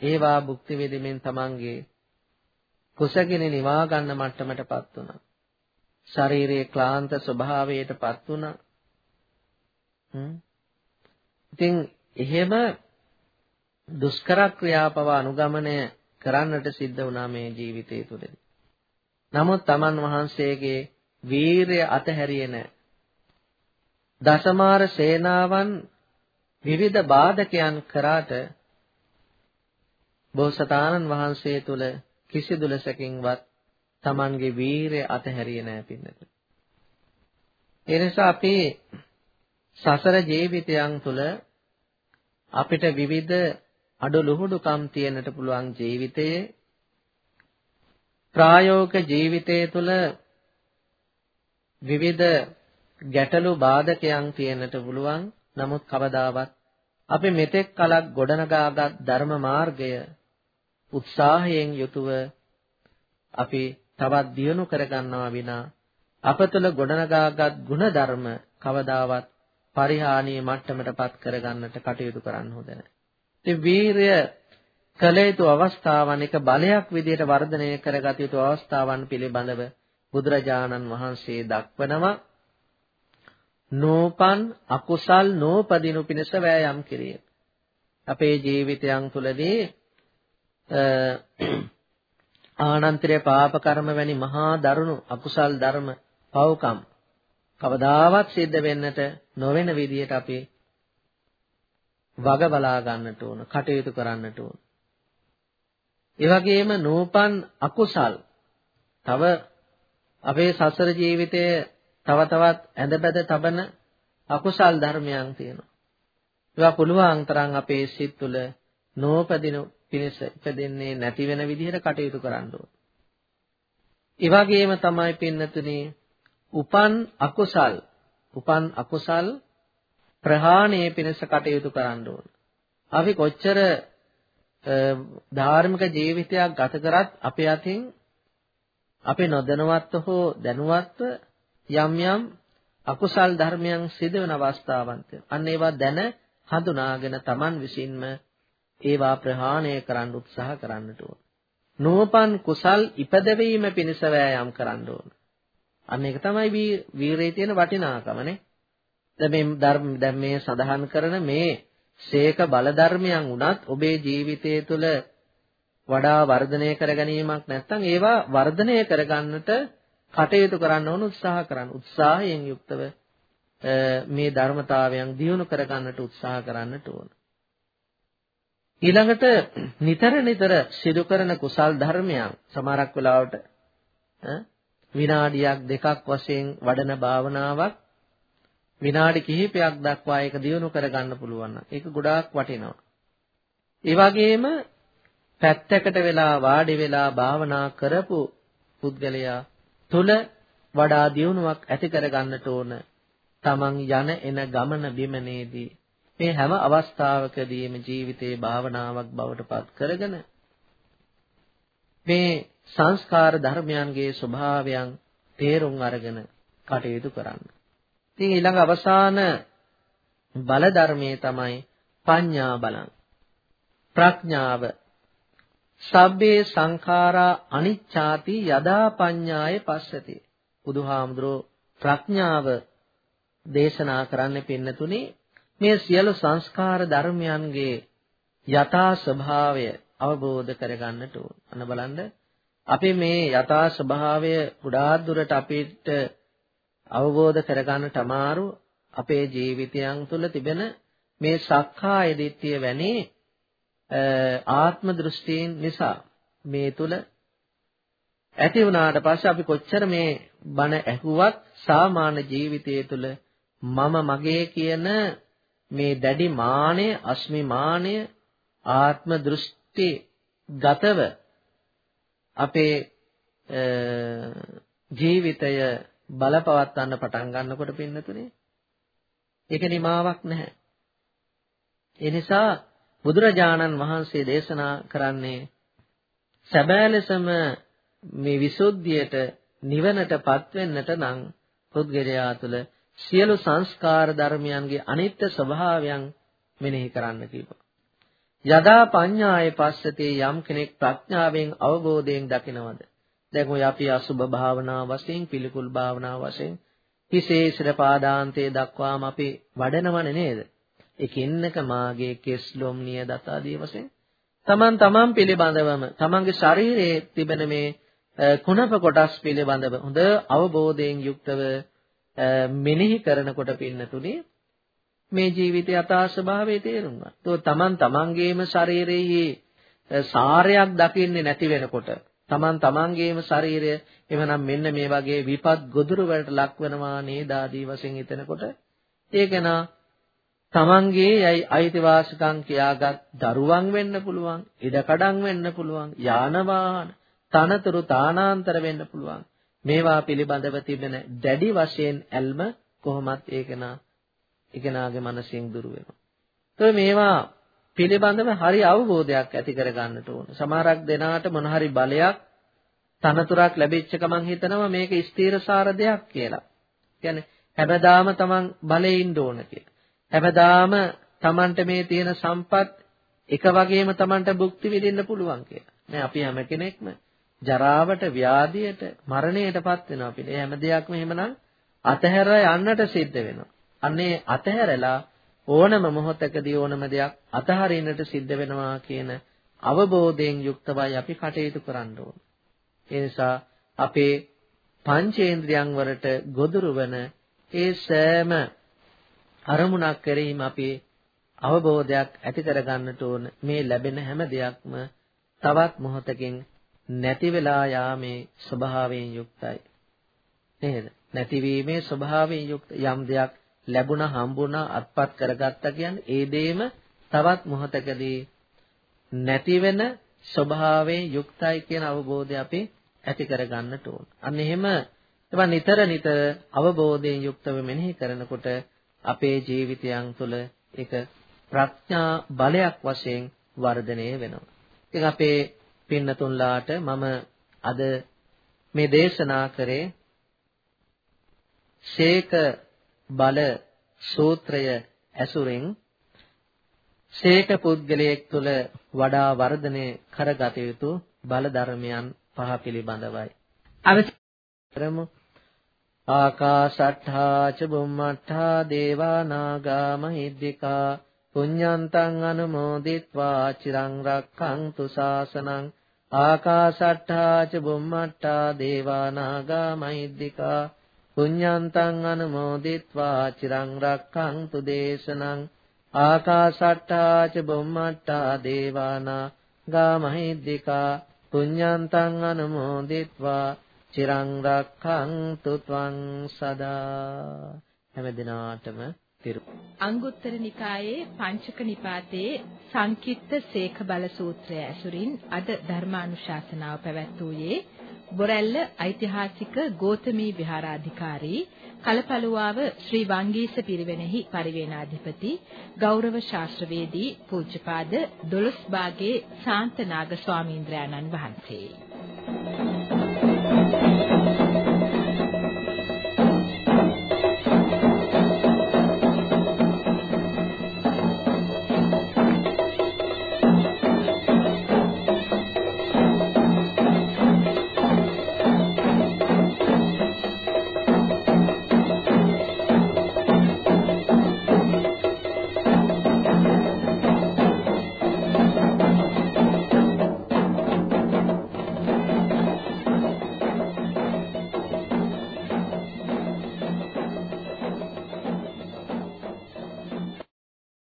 ඒවා භුක්ති විඳින්මින් තමන්ගේ කුසගිනි නිවා ගන්න මට්ටමටපත් වුණා. ශරීරයේ ක්ලාන්ත ස්වභාවයටපත් වුණා. ඉතින් එහෙම දුෂ්කර ක්‍රියාපව අනුගමනය කරන්නට සිද්ධ වුණා මේ ජීවිතය තුළදී. නමුත් තමන් වහන්සේගේ වීරය අතහැරියේ නැහැ. දසමාර සේනාවන් විවිධ බාධකයන් කරාට බෝසතාණන් වහන්සේ තුල කිසිදු ලෙසකින්වත් Tamanගේ වීරය අතහැරියේ නැහැ පින්නත. ඒ නිසා අපි සසර ජීවිතයන් තුළ අපිට විවිධ අඩු ලුහුඩුකම් තියෙන්නට පුළුවන් ජීවිතයේ ප්‍රායෝගික ජීවිතය තුළ විවිධ ගැටලු බාධකයන් තියෙන්නට පුළුවන් නමුත් කවදාවත් අපි මෙතෙක් කලක් ගොඩනගාගත් ධර්ම මාර්ගය උත්සාහයෙන් යුතුව අපි තවත් දියුණු කරගන්නවා විනා අප තුළ ගොඩනගාගත් ගුණ ධර්ම කවදාවත් පරිහානිය මට්ටමටපත් කරගන්නට කටයුතු කරන්න හොඳ නැහැ. ඉතින් වීරය කළ යුතු අවස්ථාවන් එක බලයක් විදිහට වර්ධනය කරගත යුතු අවස්ථාවන් පිළිබඳව බුදුරජාණන් වහන්සේ දක්වනවා නෝපන් අකුසල් නෝපදිනු පිණිස වෑයම් කිරීම. අපේ ජීවිතයන් තුළදී ආනන්තරය පාප කර්ම වැනි මහා දරුණු අකුසල් ධර්ම පව්කම් කවදාවත් සිද්ධ වෙන්නට නොවන විදියට අපි වග බලා ගන්නට ඕන කටයුතු කරන්නට ඕන ඒ වගේම නූපන් අකුසල් තව අපේ සසර ජීවිතයේ තව තවත් ඇඳබැද තබන අකුසල් ධර්මයන් තියෙනවා. ඒවා පුළුවන් තරම් අපේ සිත් තුළ නෝපදින පිණිස ඉපදෙන්නේ නැති වෙන විදිහට කටයුතු කරන්න ඕන. ඒ වගේම තමයි පින්නතුනේ උපන් අකුසල් උපන් අකුසල් ප්‍රහාණය පිණිස කටයුතු කරන්න ඕන. අපි කොච්චර ධාර්මික ජීවිතයක් ගත කරත් අපේ අතින් අපි නොදැනුවත්ව හෝ දැනුවත්ව යම් යම් අකුසල් ධර්මයන් සිදුවන අවස්ථාවන් අන්න ඒවා දැන හඳුනාගෙන Taman විසින්ම ඒවා ප්‍රහාණය කරන්න උත්සාහ කරන්නට ඕන. නෝපන් කුසල් ඉපදවීම පිණිස වෑයම් කරන්න ඕන. අන්න ඒක තමයි වීරයේ තියෙන වටිනාකමනේ. දැන් මේ ධර්ම දැන් මේ සඳහන් කරන මේ සේක බල ධර්මයන් උනත් ඔබේ ජීවිතය තුළ වඩා වර්ධනය කර ගැනීමක් නැත්නම් ඒවා වර්ධනය කරගන්නට කටයුතු කරන්න ඕන උත්සාහ කරන්න. උත්සාහයෙන් යුක්තව මේ ධර්මතාවයන් දියුණු කරගන්නට උත්සාහ කරන්නට ඕන. ඊළඟට නිතර නිතර සිදු කරන කුසල් ධර්මයන් සමහරක් වෙලාවට විනාඩියක් දෙකක් වශයෙන් වඩන භාවනාවක් විනාඩි කිහිපයක් දක්වා ඒක දියුණු කරගන්න පුළුවන් නම් ඒක ගොඩාක් වටිනවා. ඒ වගේම පැත්තකට වෙලා වාඩි වෙලා භාවනා කරපු පුද්ගලයා තුල වඩා දියුණුවක් ඇති කරගන්නට ඕන. තමන් යන එන ගමන බිමනේදී මේ හැම අවස්ථාවකදීම ජීවිතේ භාවනාවක් බවට පත් කරගෙන මේ සංස්කාර ධර්මයන්ගේ ස්වභාවයන් තේරුම් අරගෙන කටයුතු කරන්න. ඉතින් ඊළඟ අවසාන බල ධර්මයේ තමයි පඤ්ඤා බලං. ප්‍රඥාව සබ්බේ සංඛාරා අනිච්ඡාති යදා පඤ්ඤාය පස්සති. බුදුහාමුදුරෝ ප්‍රඥාව දේශනා කරන්න පින්නතුනේ මේ සියලු සංස්කාර ධර්මයන්ගේ යථා ස්වභාවය අවබෝධ කරගන්නට ඕන. අන්න බලන්න අපි මේ යථා ස්වභාවය ගොඩාක් දුරට අපිට අවබෝධ කරගන්නට අමාරු අපේ ජීවිතයන් තුළ තිබෙන මේ සක්කාය දිට්ඨිය වැනි ආත්ම දෘෂ්ටීන් නිසා මේ තුල ඇති වුණාට පස්සේ අපි කොච්චර මේ බණ ඇහුවත් සාමාන්‍ය ජීවිතය තුළ මම මගේ කියන මේ දැඩි මානය, අස්මිමානය, ආත්ම දෘෂ්ටි ගතව අපේ ජීවිතය බලපවත්වන්න පටන් ගන්නකොට පින්නතුනේ ඒක නිමාවක් නැහැ. ඒ නිසා බුදුරජාණන් වහන්සේ දේශනා කරන්නේ සැබෑ ලෙසම මේ විසුද්ධියට නිවනටපත් වෙන්නට නම් පුද්ගලයා තුළ සියලු සංස්කාර ධර්මයන්ගේ අනිත්‍ය ස්වභාවයන් මෙනෙහි කරන්න කිව්වා. යදා පඤ්ඤාය පස්සතේ යම් කෙනෙක් ප්‍රඥාවෙන් අවබෝධයෙන් දකිනවද? දැන් ඔය අපි අසුබ භාවනා වශයෙන් පිළිකුල් භාවනා වශයෙන් විශේෂ පාදාන්තයේ දක්වාම අපි වඩනවනේ නේද? එකින්නක මාගේ කෙස්ලොම් නියදත ආදී වශයෙන් තමන් තමන් පිළිබඳවම තමන්ගේ ශරීරයේ තිබෙන මේ කුණප කොටස් පිළිබඳව හොඳ අවබෝධයෙන් යුක්තව මෙනෙහි කරනකොට පින්නතුනේ මේ ජීවිතයේ යථා ස්වභාවය තේරුම් ගන්න. તો තමන් තමන්ගේම ශරීරයේ සාරයක් දකින්නේ නැති වෙනකොට තමන් තමන්ගේම ශරීරය එවනම් මෙන්න මේ වගේ විපත් ගොදුරු වලට ලක් වෙනවා නේද ආදී වශයෙන් හිතනකොට ඒකනා තමන්ගේ යයි අයිතිවාසිකම් කියාගත් දරුවන් වෙන්න පුළුවන් ඉඩකඩම් වෙන්න පුළුවන් යාන වාහන තනතුරු තානාන්තර වෙන්න පුළුවන් මේවා පිළිබඳව තිබෙන දැඩි වශයෙන් ඇල්ම කොහොමත් ඒකනා එකනාගේ මනසින් දුර වෙනවා. તો මේවා පිළිබඳව හරි අවබෝධයක් ඇති කර ගන්නට ඕන. සමහරක් දෙනාට මොන හරි බලයක් තනතුරක් ලැබිච්ච ගමන් හිතනවා මේක ස්ථීරසාර දෙයක් කියලා. කියන්නේ හැමදාම තමන් බලේ ඉන්න ඕන කියලා. හැමදාම තමන්ට මේ තියෙන සම්පත් එක වගේම තමන්ට භුක්ති විඳින්න පුළුවන් කියලා. නෑ අපි හැම කෙනෙක්ම ජරාවට, ව්‍යාධියට, මරණයටපත් වෙනවා අපිට. ඒ හැම දෙයක්ම එහෙමනම් අතහැර යන්නට සිද්ධ වෙනවා. අන්නේ අතහැරලා ඕනම මොහොතකදී ඕනම දෙයක් අතහරින්නට සිද්ධ වෙනවා කියන අවබෝධයෙන් යුක්තවයි අපි කටයුතු කරන්න ඕන. ඒ නිසා අපේ පංචේන්ද්‍රයන් වලට ගොදුරු වන ඒ සෑම අරමුණක් කෙරෙහිම අපි අවබෝධයක් ඇති කරගන්නට ඕන. මේ ලැබෙන හැම දෙයක්ම තවත් මොහොතකින් නැති වෙලා යාමේ ස්වභාවයෙන් යුක්තයි. නේද? නැතිවීමේ ස්වභාවයෙන් යුක්ත යම් දෙයක් ලැබුණා හම්බුණා අත්පත් කරගත්තා කියන්නේ ඒ දෙයම තවත් මොහොතකදී නැති වෙන ස්වභාවයෙන් යුක්තයි කියන අවබෝධය අපි ඇති කරගන්නට ඕන. අන්න එහෙම ඒවා නිතර නිතර අවබෝධයෙන් යුක්තව මෙනෙහි කරනකොට අපේ ජීවිතයන් තුළ ඒක ප්‍රඥා බලයක් වශයෙන් වර්ධනය වෙනවා. ඉතින් අපේ පින්නතුන්ලාට මම අද මේ දේශනා කරේ ශේක බල සූත්‍රය ඇසුරින් ශේක පුද්ගලයෙක් තුළ වඩා වර්ධනය කරගත යුතු බල ධර්මයන් පහ පිළිබඳවයි. අවසරමු ආකාශට්ඨා ච බුම්මට්ඨා දේවා නාග මහිද්దికා පුඤ්ඤන්තං අනුමෝදිත්වා චිරං රක්ඛන්තු ශාසනං ආකාශට්ඨා ච බුම්මට්ඨා දේවා නාග මහිද්దికා පුඤ්ඤන්තං අනුමෝදිත්වා චිරං රක්ඛන්තු දේශනං ආකාශට්ඨා ච බුම්මට්ඨා දේවානා ගාමහිද්దికා පුඤ්ඤන්තං අනුමෝදිත්වා චිරං රක්ඛන්තු ත්වං සදා හැම දිනාටම තිරු අංගුත්තර නිකායේ පංචක නිපාතයේ සංකිට්ත සේක බල සූත්‍රය ඇසුරින් අද ධර්මානුශාසනාව පැවැත්වුවේ බොරැල්ල ඓතිහාසික ගෝතමී විහාරාධිකාරී කලපලුවාව ශ්‍රී වංගීස පිරිවෙනෙහි පරිවේනාධිපති ගෞරව ශාස්ත්‍රවේදී පූජ්‍යපාද දොළොස්බාගේ ශාන්තනාග ස්වාමීන්ද්‍රයාණන් වහන්සේ.